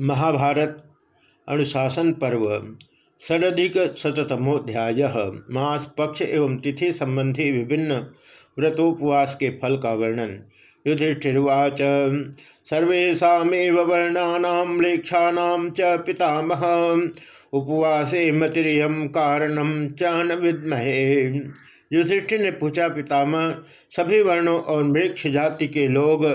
महाभारत, अनुशासन पर्व, षडधिक शतमोध्याय मास, पक्ष एवं तिथि संबंधी विभिन्न व्रतोपवास के फल का वर्णन, युधिष्ठिर्वाच। सर्वेशा वर्णा म्लेक्षा च पितामह। उपवासे मतिरियम कारणम न विद्महे। युधिष्ठिर ने पूछा, पितामह, सभी वर्णों और मृक्ष जाति के लोग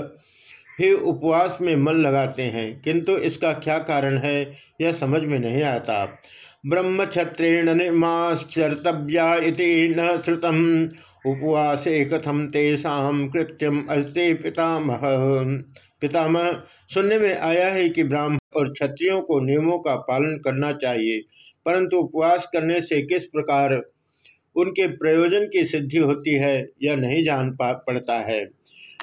ही उपवास में मन लगाते हैं। किंतु इसका क्या कारण है, यह समझ में नहीं आता। ब्रह्मक्षत्रेण निर्माश्चर्तव्या न श्रुतम। उपवासे कथम तेषा कृत्यम अस्ते पितामह। पितामह, सुनने में आया है कि ब्राह्मण और क्षत्रियों को नियमों का पालन करना चाहिए, परंतु उपवास करने से किस प्रकार उनके प्रयोजन की सिद्धि होती है, यह नहीं जान पा, पड़ता है।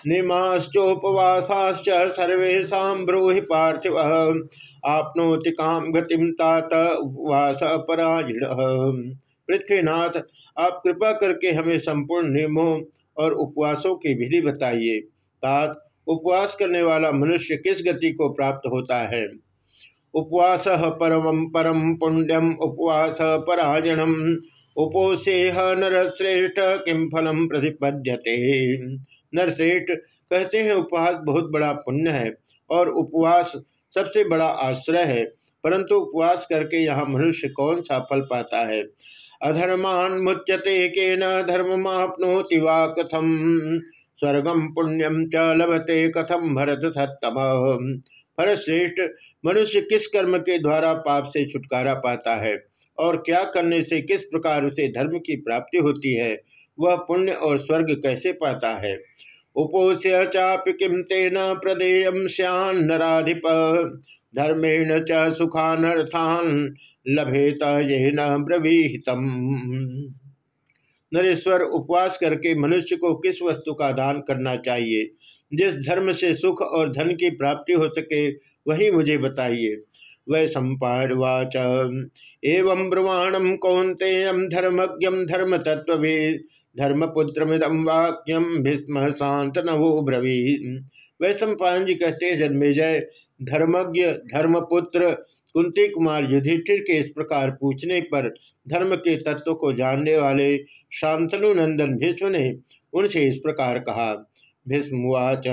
निमाश्चोपवासाश्च सर्वेशा ब्रूहि पार्थिव। आपनोति काम गतिम तात उपवास पराजिण पृथ्वीनाथ, आप कृपा करके हमें संपूर्ण नियमों और उपवासों की विधि बताइए। तात, उपवास करने वाला मनुष्य किस गति को प्राप्त होता है? उपवास परम परम पुण्यम उपवास पराजणम उपोषेह नरश्रेष्ठ किम फलम प्रतिपद्यते। नरसेठ कहते हैं उपवास बहुत बड़ा पुण्य है और उपवास सबसे बड़ा आश्रय है। परंतु उपवास करके यहाँ मनुष्य कौन सा फल पाता है? अधर्मान मुच्यते के न धर्म आपनोति वा कथम? स्वर्गम पुण्यम च लभते कथम भरत सत्तम? भरत श्रेष्ठ मनुष्य किस कर्म के द्वारा पाप से छुटकारा पाता है? और क्या करने से किस प्रकार उसे धर्म की प्राप्ति होती है? वह पुण्य और स्वर्ग कैसे पाता है? उपोष्य चापि किम तेन प्रदेयम श्यान नाधिप धर्मेण च सुखानर्थान लभेत ये न ब्रवीहितम। नरेश्वर, उपवास करके मनुष्य को किस वस्तु का दान करना चाहिए? जिस धर्म से सुख और धन की प्राप्ति हो सके, वही मुझे बताइए। वै सम्पावाच एवं ब्रुवाणम कौंतेयम धर्मज्ञम धर्म तत्ववेद धर्मपुत्रमिदम वाक्यम भीष्म शांत नवो ब्रवी वैश्व पायन जी कहते हैं जन्मेजय धर्मज्ञ, धर्मपुत्र, कुंती कुमार युधिष्ठिर के इस प्रकार पूछने पर धर्म के तत्व को जानने वाले शांतनु नंदन भीष्म ने उनसे इस प्रकार कहा भीष्मवाच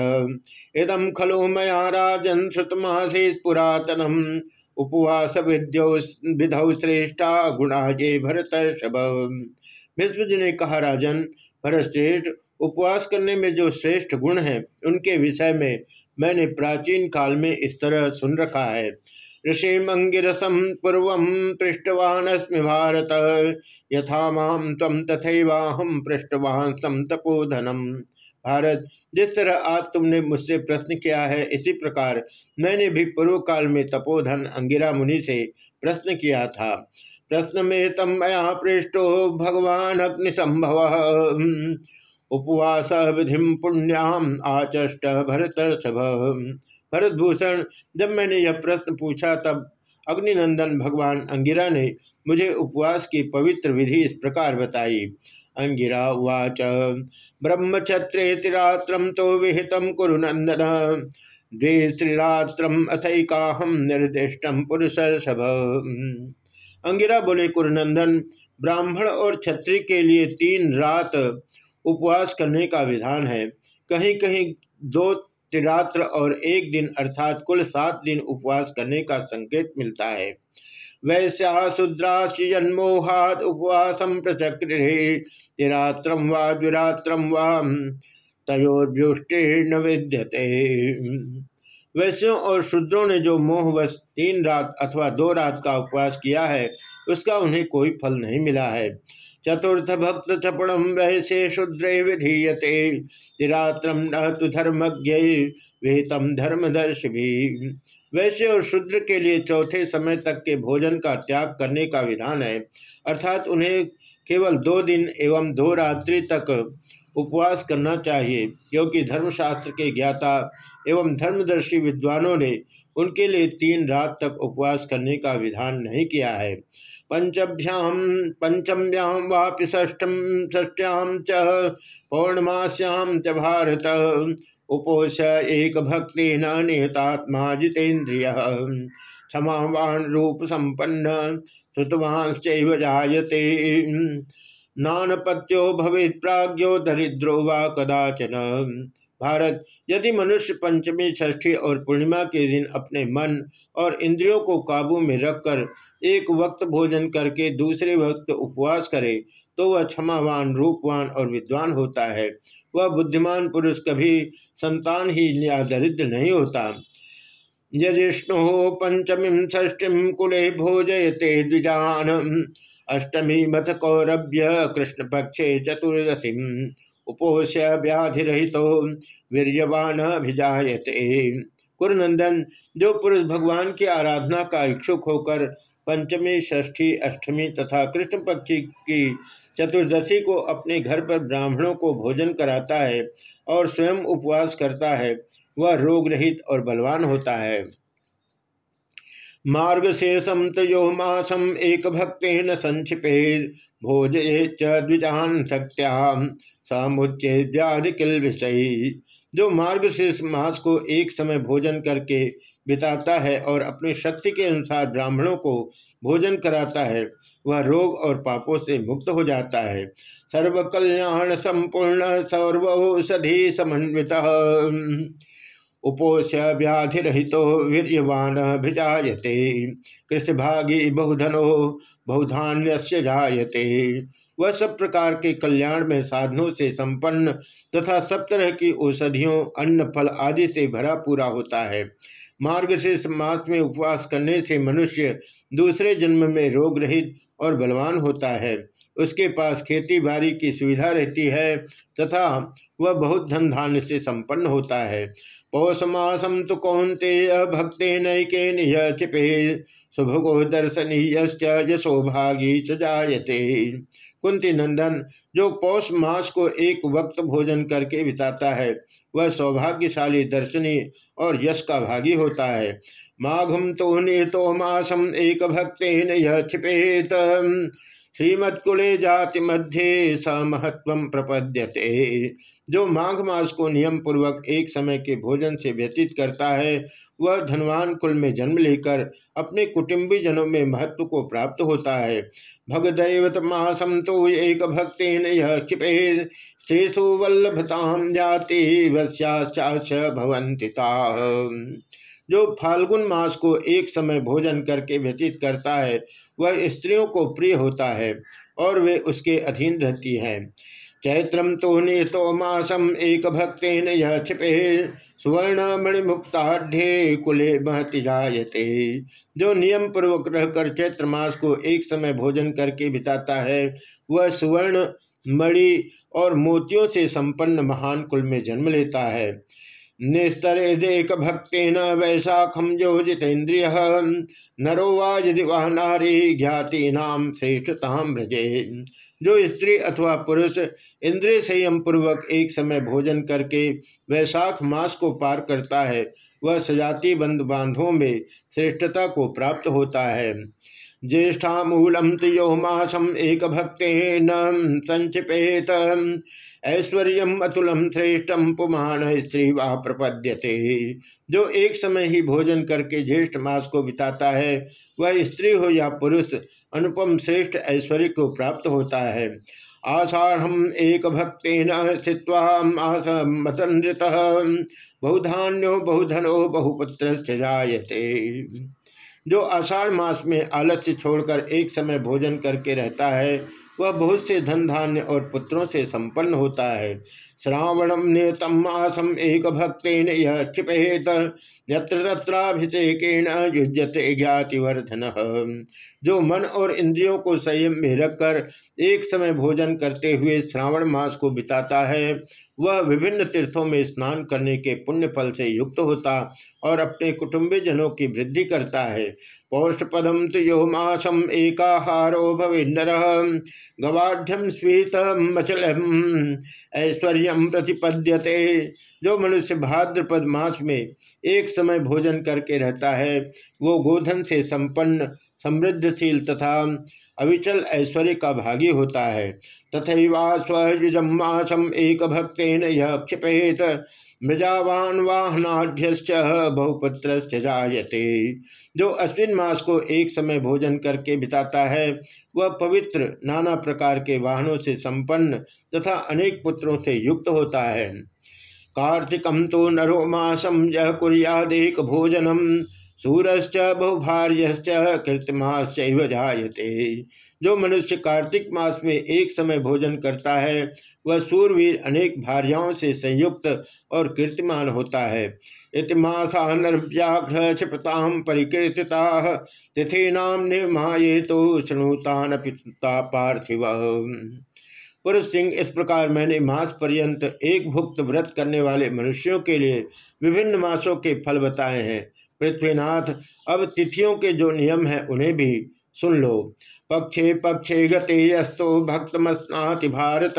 इदम खलु मया राजन श्रुतमासीत पुरातनम। उपवास विद्यो, विधौ श्रेष्ठा गुणा जे भरत शब भीष्म जी ने कहा, राजन भरतश्रेष्ठ उपवास करने में जो श्रेष्ठ गुण हैं, उनके विषय में मैंने प्राचीन काल में इस तरह सुन रखा है। ऋषि मंगिरसम पूर्व पृष्ठवान भारत, यथा माम तम तथैवाहम पृष्ठवान तम तपोधनम। भारत, जिस तरह आज तुमने मुझसे प्रश्न किया है, इसी प्रकार मैंने भी पूर्व काल में तपोधन अंगिरा मुनि से प्रश्न किया था। प्रश्न में तम मया पृष्ठो भगवान अग्निशंभव उपवास विधि पुण्याम आचष्ट भरत भरतभूषण जब मैंने यह प्रश्न पूछा तब अग्निनंदन भगवान अंगिरा ने मुझे उपवास की पवित्र विधि इस प्रकार बताई। अंगिरा उवाच ब्रह्मक्षत्रे तिरात्रम तो विहित कुरुनंदन द्वे श्रीरात्रम अथकाहम निर्दिष्टम पुरुष अंगिरा बोले, कुरनंदन, ब्राह्मण और क्षत्रिय के लिए तीन रात उपवास करने का विधान है। कहीं कहीं दो त्रिरात्र और एक दिन अर्थात कुल सात दिन उपवास करने का संकेत मिलता है। वैश्या शूद्राश जन्मोहाद उपवासम प्रचक्रे तिरात्रम व द्विरात्रम व तयोर्जुष्टि विद्यते। वैश्यों और शूद्रों ने जो मोहवश तीन रात अथवा दो रात का उपवास किया है, उसका उन्हें कोई फल नहीं मिला है। चतुर्थ भक्त चपड़म वैश्य शूद्र विधीयते तिरात्रम न तो धर्मज्ञ विहितम धर्मदर्श भी वैश्य और शूद्र के लिए चौथे समय तक के भोजन का त्याग करने का विधान है, अर्थात उन्हें केवल दो दिन एवं दो रात्रि तक उपवास करना चाहिए, क्योंकि धर्मशास्त्र के ज्ञाता एवं धर्मदर्शी विद्वानों ने उनके लिए तीन रात तक उपवास करने का विधान नहीं किया है। पंचभ्याम पंचम्याम वापि ष्ठम ष्ठ्याम च पौर्णमास्याम च भारत। उपोष एक भक्ति न निहतात्मा जितेन्द्रिय। क्षमावान रूप संपन्न श्रुतवांश्च जायते। नानपत्यो भवेत प्राज्ञो दरिद्रो वा कदाचन। भारत, यदि मनुष्य पंचमी, षष्ठी और पूर्णिमा के दिन अपने मन और इंद्रियों को काबू में रखकर एक वक्त भोजन करके दूसरे वक्त उपवास करे तो वह क्षमावान, रूपवान और विद्वान होता है। वह बुद्धिमान पुरुष कभी संतान ही या दरिद्र नहीं होता। यजिष्णु पंचमी, षष्ठी कुले भोजयते द्विजान अष्टमी मथ कौरभ्य कृष्ण पक्षे चतुर्दशी उपोष्य व्याधिहित वीरवान अभिजाते कुरनंदन, जो पुरुष भगवान की आराधना का इच्छुक होकर पंचमी, षष्ठी, अष्टमी तथा कृष्ण पक्षी की चतुर्दशी को अपने घर पर ब्राह्मणों को भोजन कराता है और स्वयं उपवास करता है, वह रोग रहित और बलवान होता है। मार्ग से समतो मासम एक न संक्षिपे भोजे च्विजान शक्त्या समुच्चे व्याधि किल विषयी जो मार्ग से मास को एक समय भोजन करके बिताता है और अपनी शक्ति के अनुसार ब्राह्मणों को भोजन कराता है, वह रोग और पापों से मुक्त हो जाता है। सर्व कल्याण संपूर्ण सर्वौषधि समन्वित। उपोष्य व्याधिहितो वीरवान भिजाते कृषभागी बहुधनो बहुधान्य जायते। वह सब प्रकार के कल्याण में साधनों से संपन्न तथा सब तरह की औषधियों, अन्न, फल आदि से भरा पूरा होता है। मार्ग से मास में उपवास करने से मनुष्य दूसरे जन्म में रोग रहित और बलवान होता है। उसके पास खेती बाड़ी की सुविधा रहती है तथा वह बहुत धन धान्य से संपन्न होता है। पौषमासम तो कौनते भक्ति नैके निचिपे शुभगो दर्शनीय यशोभागी जायते। कुंती नंदन, जो पौष मास को एक वक्त भोजन करके बिताता है, वह सौभाग्यशाली दर्शनी और यश का भागी होता है। माघम तो निर्तो मासम एक भक्ति यह छिपेत श्रीमत्कुले जाति मध्य महत्व प्रपद्यते। जो माघ मास को नियम पूर्वक एक समय के भोजन से व्यतीत करता है, वह धनवान कुल में जन्म लेकर अपने कुटुंबी जनों में महत्व को प्राप्त होता है। भगदैवत मासम तो एक भक्ति यह क्षिपे, श्रेषु जाति वश्याश्चाश भवंतिता जो फाल्गुन मास को एक समय भोजन करके व्यतीत करता है वह स्त्रियों को प्रिय होता है और वे उसके अधीन रहती हैं। चैत्रम तो नितो मासम एक भक्ति यह छिपे सुवर्ण मणिमुक्ताढ़ कुले महति जायते। जो नियम पूर्वक रहकर चैत्र मास को एक समय भोजन करके बिताता है, वह सुवर्ण, मणि और मोतियों से संपन्न महान कुल में जन्म लेता है। निस्तरे देख भक्ति न वैशाखम जो जितेन्द्रिय नरो वा यदि नारी ज्ञाति नाम जो स्त्री अथवा पुरुष इंद्रिय संयम पूर्वक एक समय भोजन करके वैशाख मास को पार करता है, वह सजाती बंद बांधों में श्रेष्ठता को प्राप्त होता है। ज्येष्ठा मूलम तो मासम एक भक्ति न संचिपेत ऐश्वर्य अतुलम श्रेष्ठम पुमान स्त्री वा प्रपद्यते। जो एक समय ही भोजन करके ज्येष्ठ मास को बिताता है, वह स्त्री हो या पुरुष, अनुपम श्रेष्ठ ऐश्वर्य को प्राप्त होता है। आषाढ़ एक भक्ति मतनृत बहुधान्यो, बहुधनो बहुपुत्र जायते। जो आषाढ़ मास में आलस्य छोड़कर एक समय भोजन करके रहता है, वह बहुत से धन धान्य और पुत्रों से संपन्न होता है। श्रावणम नियतम मासम एक भक्तेन यह क्षिपेत, यत्र तत्राभिषेकेण युजते ज्ञातिवर्धन। जो मन और इंद्रियों को संयम में रखकर एक समय भोजन करते हुए श्रावण मास को बिताता है, वह विभिन्न तीर्थों में स्नान करने के पुण्य फल से युक्त होता और अपने कुटुंबी जनों की वृद्धि करता है। पौष्टपदम तो यो मासम एकाहारो भविन्नर गवाढ़ स्वीत मचल ऐश्वर्य प्रतिपद्यते। जो मनुष्य भाद्रपद मास में एक समय भोजन करके रहता है, वो गोधन से संपन्न, समृद्धशील तथा अविचल ऐश्वर्य का भागी होता है। तथा स्वयुजम मासम एक भक्तेन यह क्षिपेत। मृजावान वाहनाढ़ बहुपुत्र जायते। जो अश्विन मास को एक समय भोजन करके बिताता है, वह पवित्र नाना प्रकार के वाहनों से संपन्न तथा अनेक पुत्रों से युक्त होता है। कार्तिकम तो नरो मासम यह कुरियादेक भोजनम। सूरश्च बहुभार्यश्च कृतमाश्च जायते। जो मनुष्य कार्तिक मास में एक समय भोजन करता है, वह सूरवीर अनेक भार्याओं से संयुक्त और कीर्तिमान होता है। इतिमासा परिकीर्तिता तिथीनाम निर्माये तो श्रृणुतान पिता पार्थिव। पुरुष सिंह, इस प्रकार मैंने मास पर्यंत एक भुक्त व्रत करने वाले मनुष्यों के लिए विभिन्न मासों के फल बताए हैं। पृथ्वीनाथ, अब तिथियों के जो नियम हैं उन्हें भी सुन लो। पक्षे पक्षे गते यस्तो भक्तमस्नाति भारत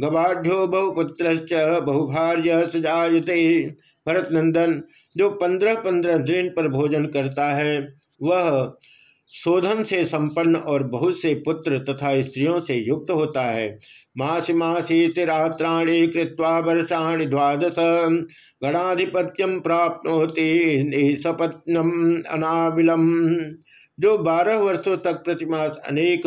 गवाढ़ो बहुपुत्र बहुभार्य सजायते। भरत नंदन जो पंद्रह पंद्रह दिन पर भोजन करता है, वह शोधन से संपन्न और बहुत से पुत्र तथा स्त्रियों से युक्त होता है। मासी मासी तिरात्राणी कृत्वा वर्षाणि द्वादश। गणाधिपत्यम प्राप्त होती सपत्नम अनाविलम। जो बारह वर्षों तक प्रतिमास अनेक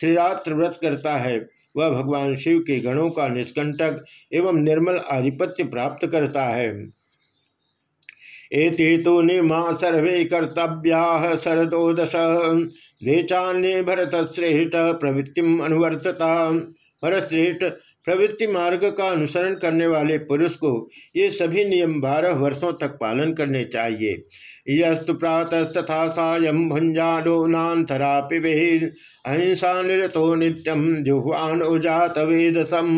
त्रिरात्र व्रत करता है, वह भगवान शिव के गणों का निष्कंटक एवं निर्मल आधिपत्य प्राप्त करता है। एति तो निमा सर्वे कर्तव्या शरदोदश। द्वे भरत श्रेष्ठ प्रवृत्तिम अनुवर्तता। भरतश्रेष्ठ प्रवृत्ति मार्ग का अनुसरण करने वाले पुरुष को ये सभी नियम बारह वर्षों तक पालन करने चाहिए। यस्तु प्रातस्तथा सायं भुंजानो नाथरा पिबे अहिंसा निरतो नित्यम जुह्वान उजात वेदसम।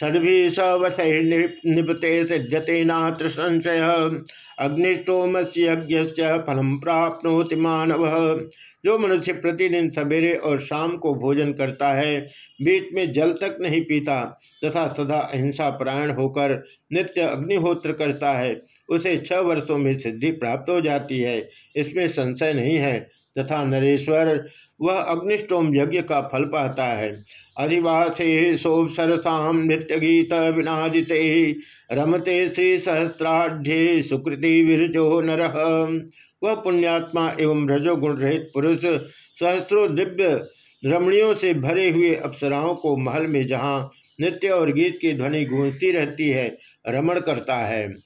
षड्भी सवसैर्निपते सिद्ध्यते नात्र संशय अग्निष्टोमस्य फलम प्राप्त मानव। जो मनुष्य प्रतिदिन सवेरे और शाम को भोजन करता है, बीच में जल तक नहीं पीता, तथा सदा अहिंसा परायण होकर नित्य अग्निहोत्र करता है। उसे छह वर्षों में सिद्धि प्राप्त हो जाती है। इसमें संशय नहीं है। तथा नरेश्वर, वह अग्निष्टोम यज्ञ का फल पाता है। अधिवासे शोभ सरसाम नृत्य गीत विनादिते रमते श्री सहस्राढ़ सुकृति विरजो नर। वह पुण्यात्मा एवं रजोगुण रहित पुरुष सहस्रो दिव्य रमणियों से भरे हुए अप्सराओं को महल में जहाँ नृत्य और गीत की ध्वनि गूंजती रहती है, रमण करता है।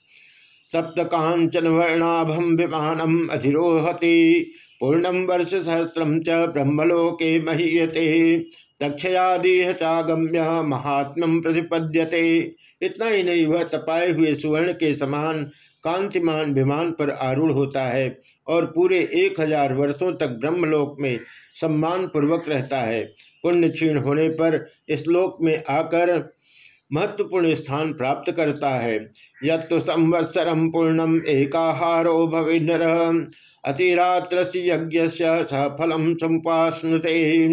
सप्त कांचन वर्णाभम विमानम अधिरोहति। पूर्णम वर्ष सहस्रम च ब्रह्मलोके महीयते। दक्षयादीह चागम्य महात्म प्रतिपद्यते। इतना ही नहीं, वह तपाए हुए सुवर्ण के समान कांतिमान विमान पर आरूढ़ होता है और पूरे एक हज़ार वर्षों तक ब्रह्मलोक में सम्मान पूर्वक रहता है। पुण्य क्षीण होने पर इस लोक में आकर महत्वपूर्ण स्थान प्राप्त करता है। यत्तु संवत्सरम पूर्णम एकाहारो भविन्नर अतिरात्र यज्ञ सफलम संपास्नुते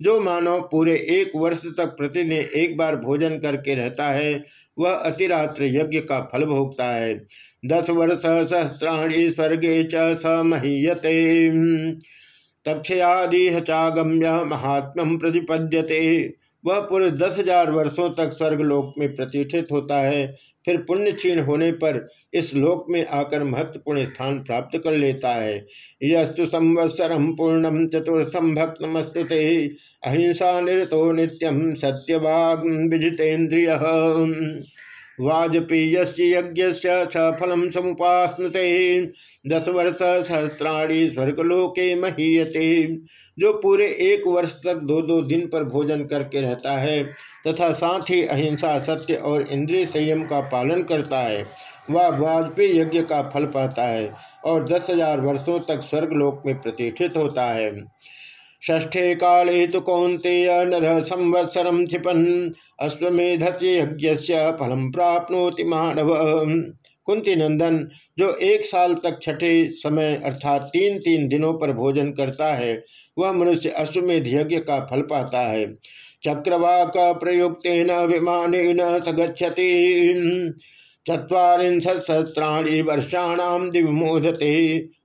जो मानव पूरे एक वर्ष तक प्रतिदिन एक बार भोजन करके रहता है, वह अतिरात्र यज्ञ का फल भोगता है। दस वर्ष सहस्राणी स्वर्गे च समहीयते तक्षयादि चागम्य महात्म प्रतिपद्यते। वह पुरुष दस हज़ार वर्षों तक स्वर्गलोक में प्रतिष्ठित होता है। फिर पुण्य क्षीण होने पर इस लोक में आकर महत्वपूर्ण स्थान प्राप्त कर लेता है। यस्तु संवत्सरम पूर्णम चतुर्थम भक्तमस्तुते अहिंसा निरतो नित्यम सत्यवाग विजितेन्द्रिय। वाजपेय यज्ञ सफलम समुपास्नुते। दस वर्ष सहस्राणी स्वर्गलोके महीयते। जो पूरे एक वर्ष तक दो दो दिन पर भोजन करके रहता है, तथा साथ ही अहिंसा, सत्य और इंद्रिय संयम का पालन करता है, वह वाजपेयी यज्ञ का फल पाता है और दस हज़ार वर्षों तक स्वर्गलोक में प्रतिष्ठित होता है। ष्ठे काले तो कौंते नर संवत्सरम क्षिपन अश्वेध यज्ञ फलम प्राप्नोति मानव। कुंती नंदन, जो एक साल तक छठे समय अर्थात तीन तीन दिनों पर भोजन करता है, वह मनुष्य अश्वमेध यज्ञ का फल पाता है। चक्रवाक प्रयुक्त न विमान न सगछति चुरीशत्राणी वर्षाणाम दिवमोदते।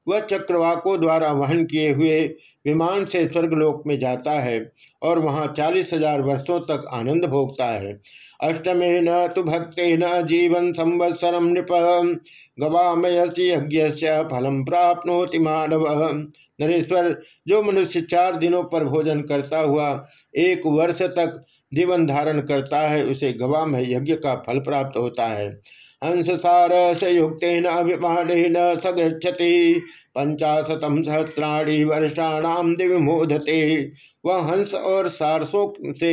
वह चक्रवाकों द्वारा वहन किए हुए विमान से स्वर्गलोक में जाता है और वहाँ चालीस हज़ार वर्षों तक आनंद भोगता है। अष्टमे न तो भक्ते न जीवन संवत्सरम नृप। गवामयसी यज्ञ फलम प्राप्नोति मानव। नरेश्वर, जो मनुष्य चार दिनों पर भोजन करता हुआ एक वर्ष तक जीवन धारण करता है, उसे गवा में यज्ञ का फल प्राप्त होता है। हंस सार संयुक्त अभिमानेन सगछति पंचाशतम सहस्राणी वर्षाणाम दिव्यमोधते वह हंस और सारसों से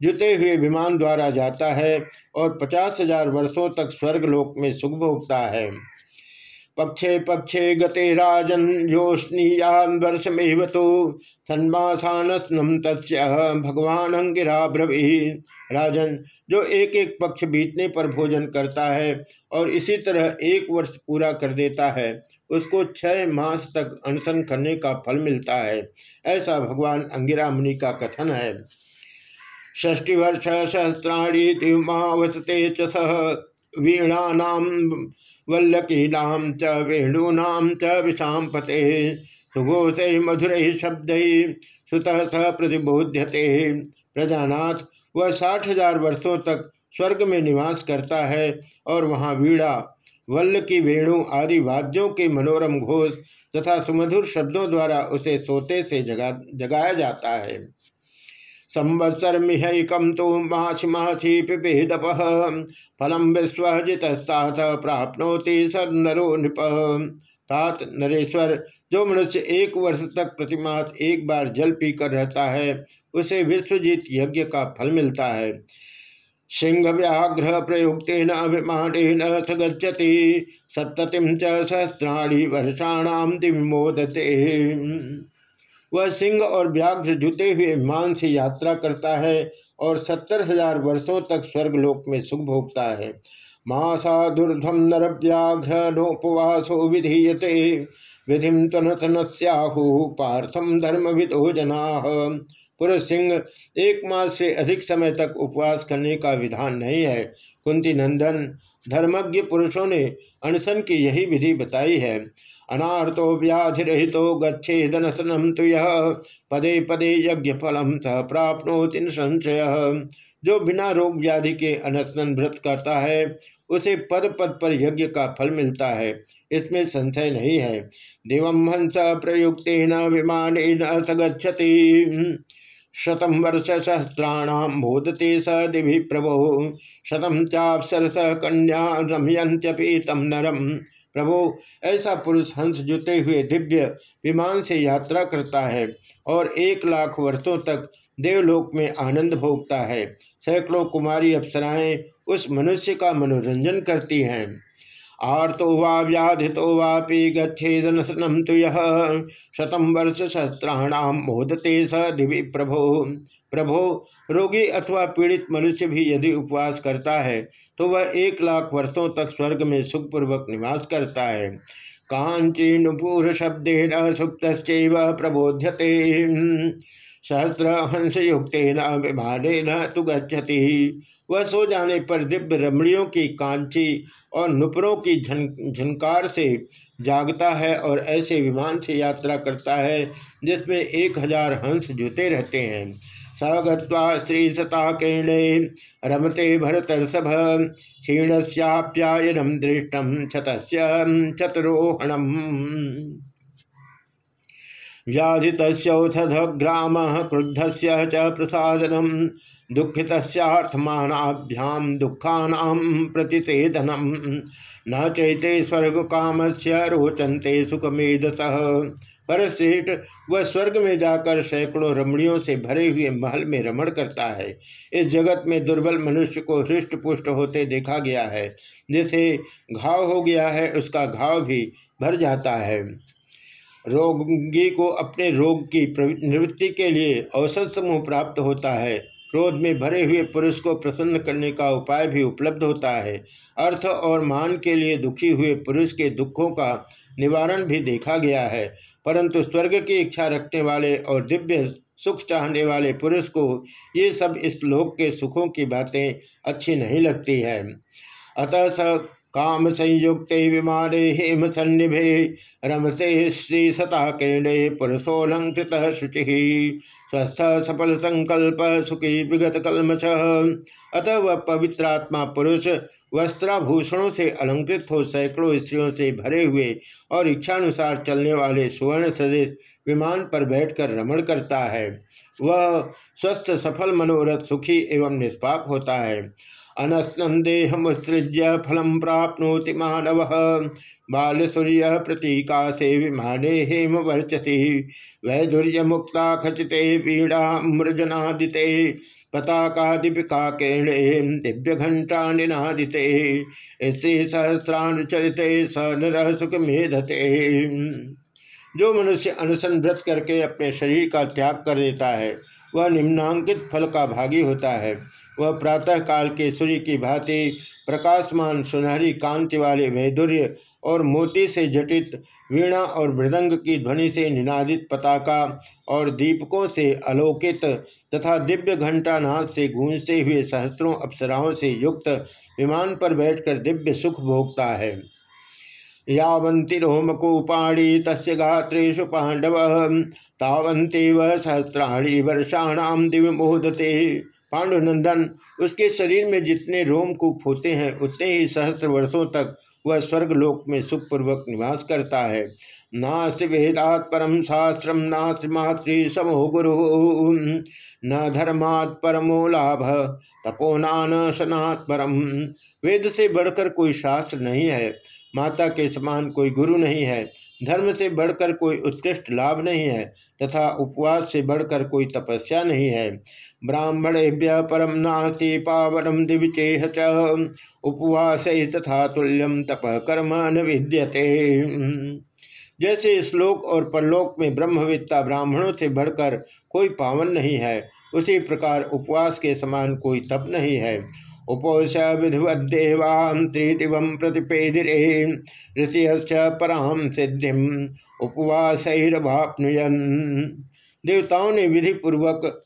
जुते हुए विमान द्वारा जाता है और पचास हज़ार वर्षों तक स्वर्गलोक में सुख भोगता है। पक्षे पक्षे गते राजन योष्णीयान वर्षमेव तो। सन्मासानम तस्य भगवान अंगिरा ब्रवी। राजन, जो एक एक पक्ष बीतने पर भोजन करता है और इसी तरह एक वर्ष पूरा कर देता है, उसको छह मास तक अनशन करने का फल मिलता है। ऐसा भगवान अंगिरा मुनि का कथन है। षष्टि वर्ष सहस्राणी दिवमावसते च वीणानाम वल्लकीनाम च वेणूनाम च विषाम पते सुघोष मधुर शब्द सुतः स प्रतिबोध्यते। प्रजानाथ, वह साठ हज़ार वर्षों तक स्वर्ग में निवास करता है और वहाँ वीणा, वल्ल की वेणु आदि वाद्यों के मनोरम घोष तथा सुमधुर शब्दों द्वारा उसे सोते से जगा, जगाया जाता है। संवत्सर मिहकम तो मासी मासी पिपेदप फलम विश्वजित प्राप्नोति सन्नरो नृप। तात नरेश्वर, जो मनुष्य एक वर्ष तक प्रतिमास एक बार जल पीकर रहता है, उसे विश्वजीत यज्ञ का फल मिलता है। सिंह व्याघ्र प्रयुक्त अभिमान सगछति सप्ततिम च सहस्राणी वर्षाणाम दिमोदते वह सिंह और व्याघ्र जुटे हुए विमान से यात्रा करता है और सत्तर हज़ार वर्षों तक स्वर्गलोक में सुख भोगता है। मासाधुर्धम नर व्याघ्र नोपवासो विधीयते, विधि तनसनस्याहु पार्थम धर्म जना। पुरुष सिंह, एक मास से अधिक समय तक उपवास करने का विधान नहीं है। कुंती नंदन, धर्मज्ञ पुरुषों ने अनशन की यही विधि बताई है। अनार्थो व्याधिहितो गच्छेदनसनम तो यह पदे पदे यज्ञ फलम स प्राप्नोति संशय। जो बिना रोग व्याधि के अनशन व्रत करता है, उसे पद पद पर यज्ञ का फल मिलता है। इसमें संशय नहीं है। दिवम हंस प्रयुक्त न विमान सगछति शतम वर्ष सहस्राणाम मोदते स दिभि प्रभो। शतम चापसरस कन्या रमयंत्यपि तम नरम। प्रभो, ऐसा पुरुष हंस जुते हुए दिव्य विमान से यात्रा करता है और एक लाख वर्षों तक देवलोक में आनंद भोगता है। सैकड़ों कुमारी अप्सराएँ उस मनुष्य का मनोरंजन करती हैं। आर्तो वा व्याधितो वापि गच्छेदनसनम तो यह शतम वर्ष सहस्त्राणाम मोदते स दिवि प्रभो। प्रभो, रोगी अथवा पीड़ित मनुष्य भी यदि उपवास करता है तो वह एक लाख वर्षों तक स्वर्ग में सुखपूर्वक निवास करता है। कांची नुपुर शब्देन सुप्त प्रबोध्यते। सहस्र हंस युक्त न तु गति वह सो जाने पर दिव्य रमणियों की कांची और नुपुरों की झन, झनकार से जागता है और ऐसे विमान से यात्रा करता है, जिसमें एक हज़ार हंस जुते रहते हैं। स सता किरणे रमते भरतर्षभ क्षीणस्याप्यायनम दृष्टम छत चतरोहणम। व्याधितौथ ग्राम क्रुद्ध से च प्रसादनम दुखितर्थमाभ्याम दुखानाम प्रतिषेधनम न चैते स्वर्ग काम से रोचनते सुखमेदत परश्रेष्ठ वह स्वर्ग में जाकर सैकड़ों रमणियों से भरे हुए महल में रमण करता है। इस जगत में दुर्बल मनुष्य को हृष्ट पुष्ट होते देखा गया है। जैसे घाव हो गया है, उसका घाव भी भर जाता है। रोगी को अपने रोग की निवृत्ति के लिए औसत समूह प्राप्त होता है। क्रोध में भरे हुए पुरुष को प्रसन्न करने का उपाय भी उपलब्ध होता है। अर्थ और मान के लिए दुखी हुए पुरुष के दुखों का निवारण भी देखा गया है। परंतु स्वर्ग की इच्छा रखने वाले और दिव्य सुख चाहने वाले पुरुष को ये सब इस लोक के सुखों की बातें अच्छी नहीं लगती है। अतः स काम संयुक्त विमाने हेम सन्निभे रमते श्री सता किरणे पुरुषोलंकृत शुचि। स्वस्थ, सफल, संकल्प, सुखी, विगत कलमश अतः वह पवित्रात्मा पुरुष, वस्त्राभूषणों से अलंकृत हो, सैकड़ों स्त्रियों से भरे हुए और इच्छानुसार चलने वाले सुवर्ण सदृश विमान पर बैठकर रमण करता है। वह स्वस्थ, सफल, मनोरथ, सुखी एवं निष्पाप होता है। अनस्नंदेहमुत्सृज्य फलम प्राप्नोति मानव। बाल सूर्य प्रतीका से विमाने हेम वर्चसी वैधुर्य मुक्ता खचिते पीड़ा मृजनादिते पताका दीपिका दिव्य घंटा निनादिते स्त्री सहस्रानुचरिते स नर सुख मेधते जो मनुष्य अनशन व्रत करके अपने शरीर का त्याग कर देता है, वह निम्नांकित फल का भागी होता है। वह प्रातः काल के सूर्य की भांति प्रकाशमान सुनहरी कांति वाले वैदुर्य और मोती से जटित वीणा और मृदंग की ध्वनि से निनादित पताका और दीपकों से अलोकित तथा दिव्य घंटानाथ से गूंजते हुए सहस्रों अप्सराओं से युक्त विमान पर बैठकर दिव्य सुख भोगता है। यावंती रोमकूपाणी तस् गात्रेशु पांडव तावंती वह सहस्राणी वर्षाणाम दिव्य मोहदते पांडुनंदन उसके शरीर में जितने रोमकूप होते हैं, उतने ही सहस्त्र वर्षों तक वह स्वर्गलोक में सुखपूर्वक निवास करता है। नास्ति वेदात परम शास्त्र, नास्ति मातृ समो गुरु। न धर्मात् परमो लाभ तपोनान सनात् परम। वेद से बढ़कर कोई शास्त्र नहीं है। माता के समान कोई गुरु नहीं है। धर्म से बढ़कर कोई उत्कृष्ट लाभ नहीं है तथा उपवास से बढ़कर कोई तपस्या नहीं है। ब्राह्मणेभ्य परम नास्ति पावनम दिविचेह च। उपवास तथा तुल्यम तप कर्म विद्यते। जैसे श्लोक और परलोक में ब्रह्मविद्ता ब्राह्मणों से बढ़कर कोई पावन नहीं है, उसी प्रकार उपवास के समान कोई तप नहीं है। उपोष विधिवदेवां त्रिदिवं प्रतिपेदिरे ऋषिश्च पराम सिद्धि उपवासैरवाप्नुयन। देवताओं ने विधि पूर्वक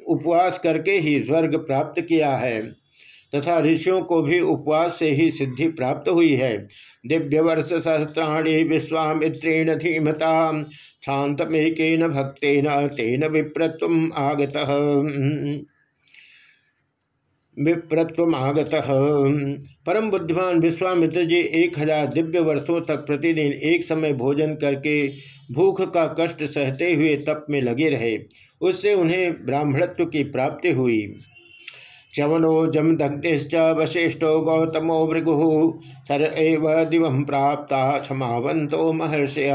उपवास करके ही स्वर्ग प्राप्त किया है, तथा ऋषियों को भी उपवास से ही सिद्धि प्राप्त हुई है। दिव्य वर्ष सहस्राणी विश्वामित्रेण धीमता शांतमेकेन भक्तेन तेन विप्रत्व आगत। विप्रत्व आगत परम बुद्धिमान विश्वामित्र जी एक हज़ार दिव्य वर्षों तक प्रतिदिन एक समय भोजन करके भूख का कष्ट सहते हुए तप में लगे रहे। उससे उन्हें ब्राह्मणत्व की प्राप्ति हुई। चवनो जम दग्धिश्च वशिष्ठो गौतमो भृगु। सर एव दिव प्राप्त क्षमावंतो महर्षय।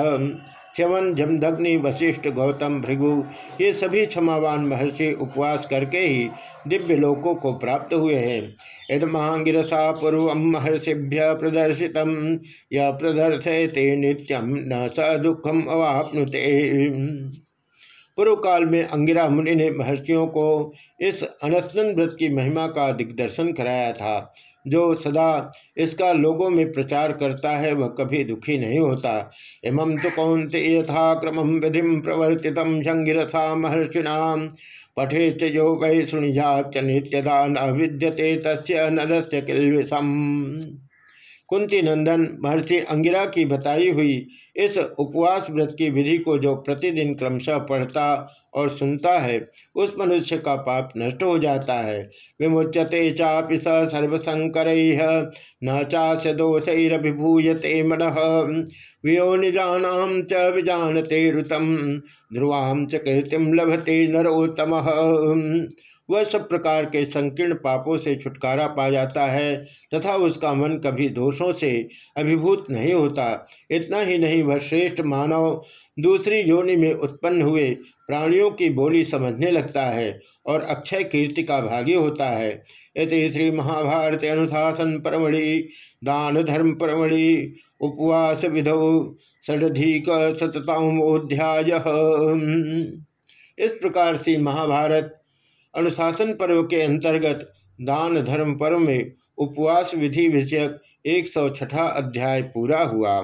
च्यवन जमदग्नि, वशिष्ठ, गौतम, भृगु, ये सभी क्षमावान महर्षि उपवास करके ही दिव्य लोकों को प्राप्त हुए हैं। यदमांगिरसा पूर्व महर्षिभ्य प्रदर्शित यह प्रदर्शयते नित्यम न स दुखम अवापनुते। पूर्व काल में अंगिरा मुनि ने महर्षियों को इस अनशन व्रत की महिमा का दिग्दर्शन कराया था। जो सदा इसका लोगों में प्रचार करता है, वह कभी दुखी नहीं होता। इमं तो कौंते यथा क्रम विधि प्रवर्तित शिथा महर्षिना पठे जो वै सुनिजा च नित्यदा न विद्यते तस्य नरस्य किलविषम कुंती नंदन महर्षि अंगिरा की बताई हुई इस उपवास व्रत की विधि को जो प्रतिदिन क्रमशः पढ़ता और सुनता है, उस मनुष्य का पाप नष्ट हो जाता है। विमुचते चापि स सर्वशंकर, न चाश दोषरभिभूयते मन। वियोनिजानाम च विजानते ऋतम ध्रुवाम च कीर्तिम लभते नरोत्तम। वह सब प्रकार के संकीर्ण पापों से छुटकारा पा जाता है तथा उसका मन कभी दोषों से अभिभूत नहीं होता। इतना ही नहीं, वह श्रेष्ठ मानव दूसरी योनि में उत्पन्न हुए प्राणियों की बोली समझने लगता है और अक्षय कीर्ति का भागी होता है। इति श्री महाभारत अनुशासन परमढ़ि, दान धर्म परमढ़ि, उपवास विधौ, षडधिक शतमोध्याय इस प्रकार से महाभारत अनुशासन पर्व के अंतर्गत दान धर्म पर्व में उपवास विधि विषयक एक सौ छठा अध्याय पूरा हुआ।